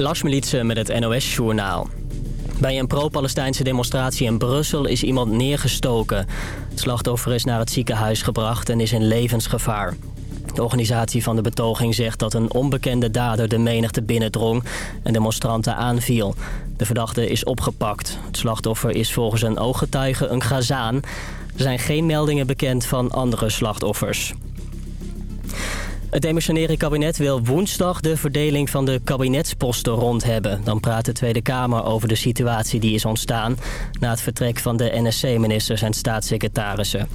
Lars met het NOS-journaal. Bij een pro-Palestijnse demonstratie in Brussel is iemand neergestoken. Het slachtoffer is naar het ziekenhuis gebracht en is in levensgevaar. De organisatie van de betoging zegt dat een onbekende dader de menigte binnendrong en demonstranten aanviel. De verdachte is opgepakt. Het slachtoffer is volgens een ooggetuige een Gazaan. Er zijn geen meldingen bekend van andere slachtoffers. Het demissionaire kabinet wil woensdag de verdeling van de kabinetsposten rond hebben. Dan praat de Tweede Kamer over de situatie die is ontstaan... na het vertrek van de NSC-ministers en staatssecretarissen.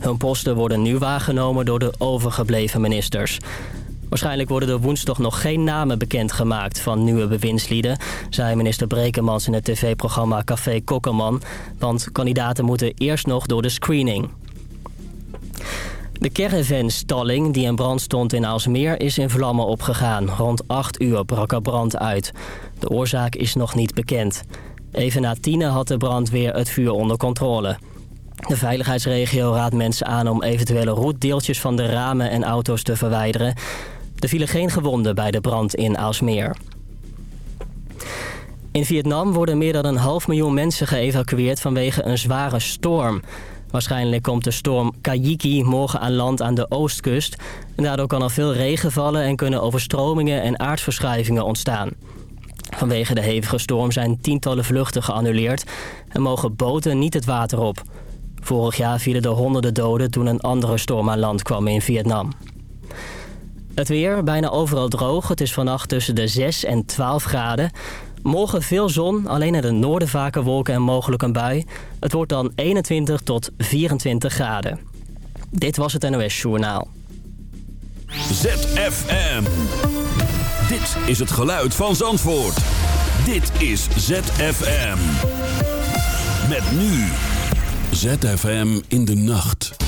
Hun posten worden nu waargenomen door de overgebleven ministers. Waarschijnlijk worden er woensdag nog geen namen bekendgemaakt van nieuwe bewindslieden... zei minister Brekemans in het tv-programma Café Kokkerman. Want kandidaten moeten eerst nog door de screening. De caravan-stalling die in brand stond in Aalsmeer is in vlammen opgegaan. Rond 8 uur brak er brand uit. De oorzaak is nog niet bekend. Even na tienen had de brandweer het vuur onder controle. De veiligheidsregio raadt mensen aan om eventuele roetdeeltjes van de ramen en auto's te verwijderen. Er vielen geen gewonden bij de brand in Aalsmeer. In Vietnam worden meer dan een half miljoen mensen geëvacueerd vanwege een zware storm. Waarschijnlijk komt de storm Kajiki morgen aan land aan de oostkust. Daardoor kan er veel regen vallen en kunnen overstromingen en aardverschuivingen ontstaan. Vanwege de hevige storm zijn tientallen vluchten geannuleerd en mogen boten niet het water op. Vorig jaar vielen er honderden doden toen een andere storm aan land kwam in Vietnam. Het weer, bijna overal droog. Het is vannacht tussen de 6 en 12 graden. Morgen veel zon, alleen in het noorden vaker wolken en mogelijk een bui. Het wordt dan 21 tot 24 graden. Dit was het NOS Journaal. ZFM. Dit is het geluid van Zandvoort. Dit is ZFM. Met nu. ZFM in de nacht.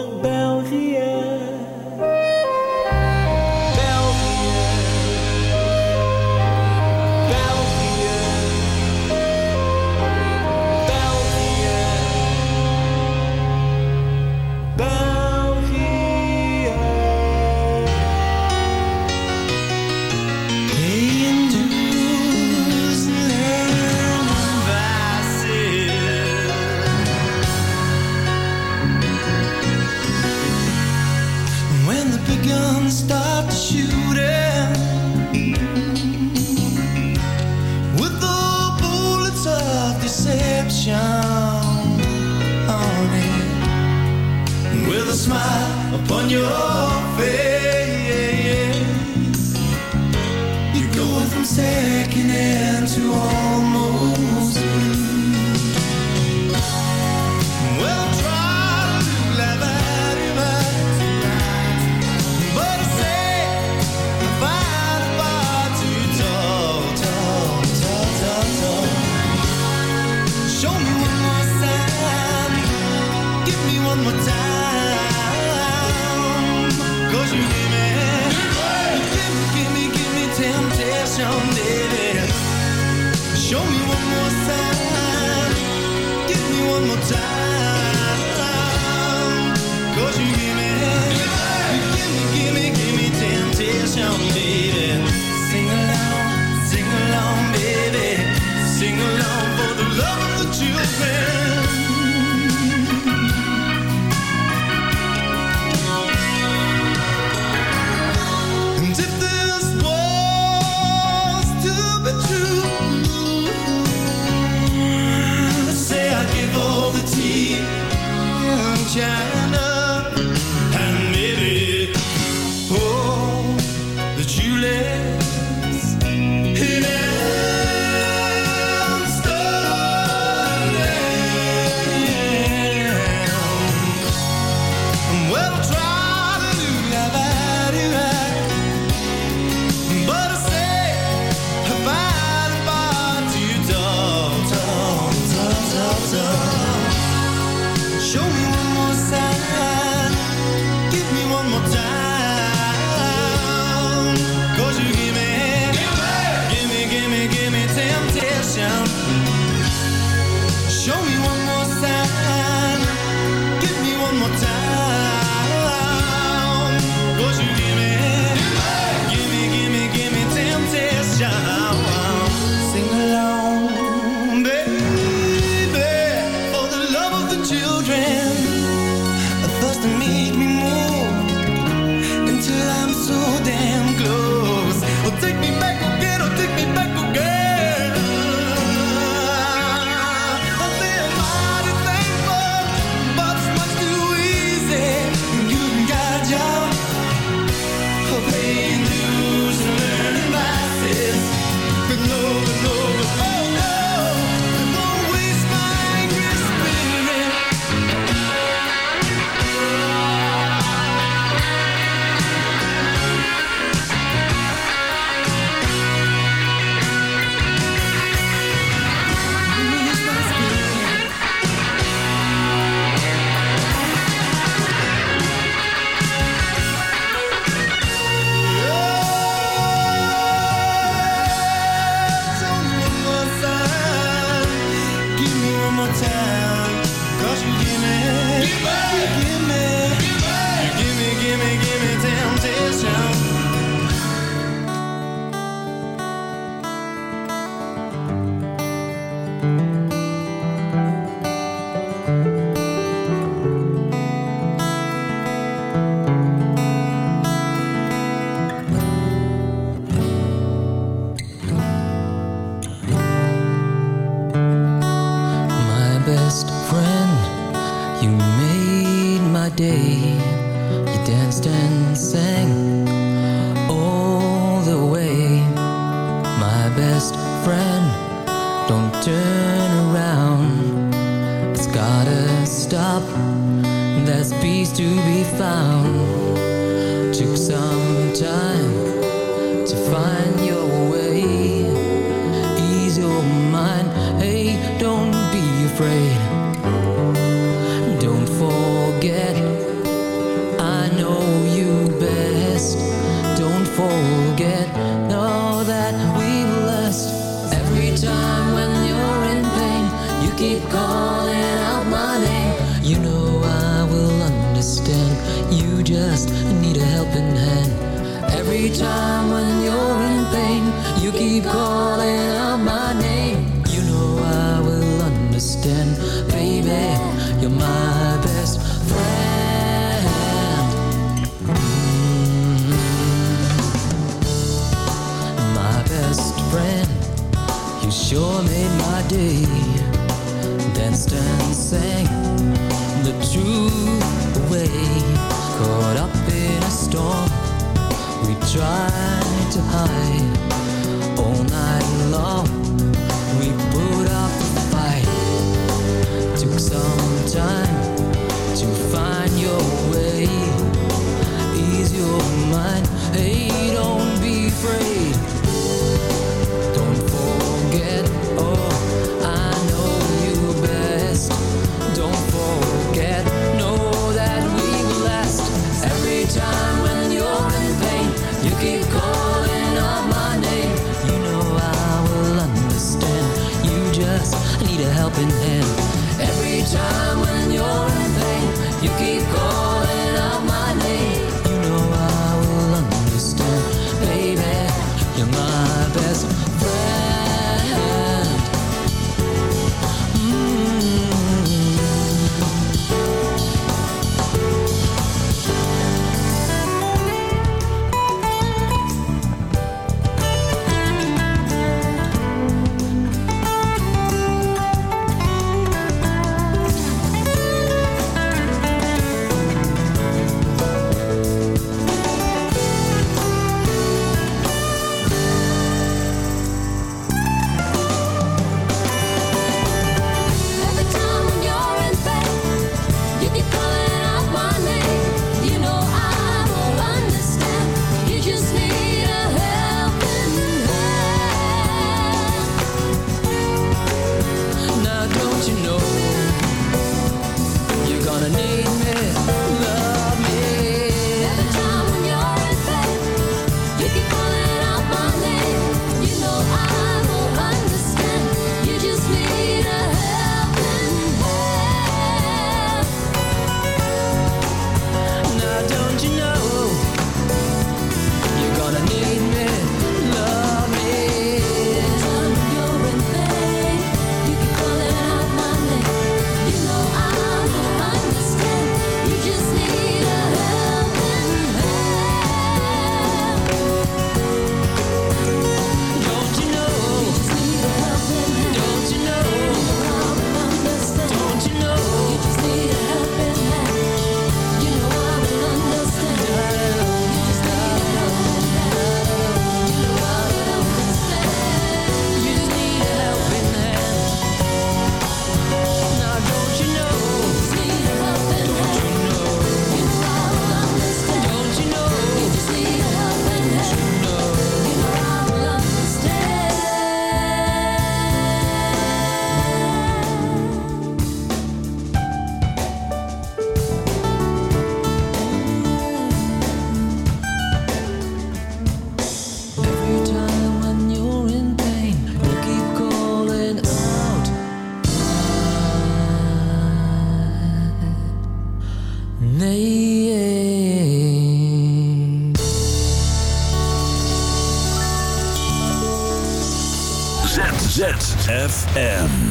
ZFM.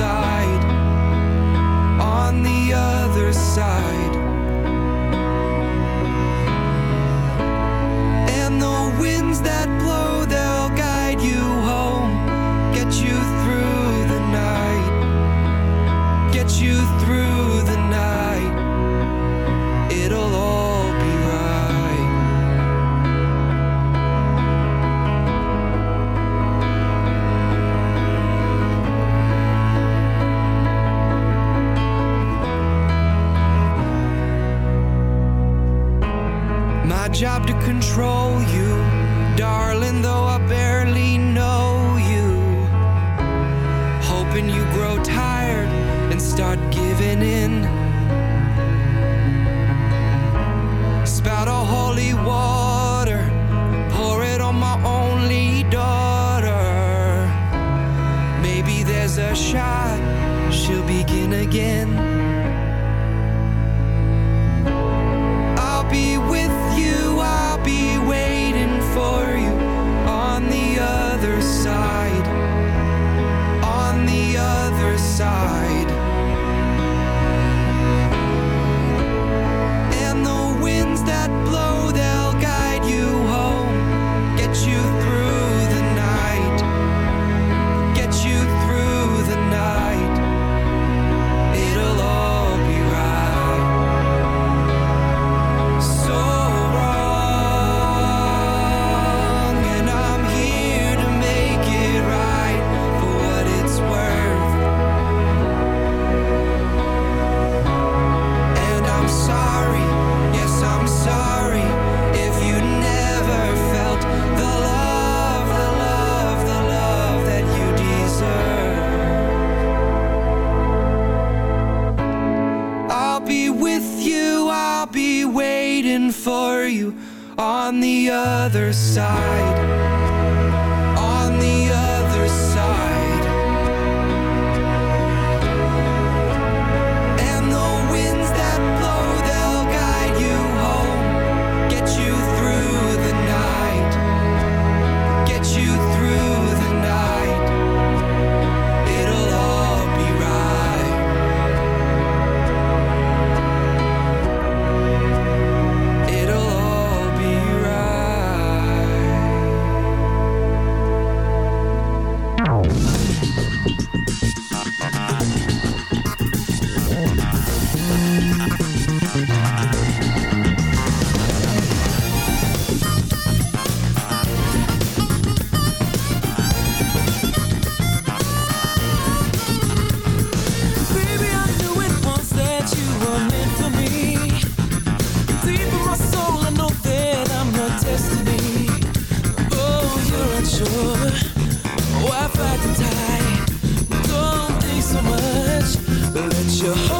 side, on the other side. other side. fight the die. Don't think so much. Let your heart.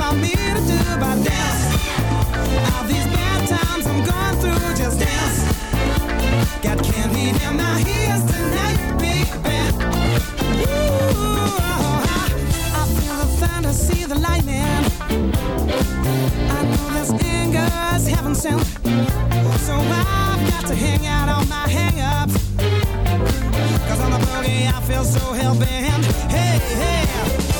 To do but dance. All these bad times I'm going through, just dance. Got candy in my ears tonight. Ooh, I, feel the thunder, see the lightning. I know this anger's heaven sent. So I've got to hang out on my on the boogie I feel so hell-bent. Hey, hey,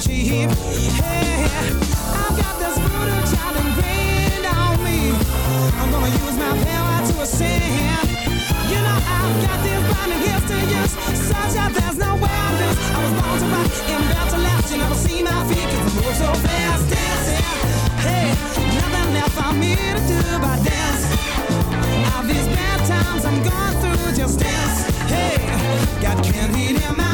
Cheap. Hey, I've got this voodoo hear my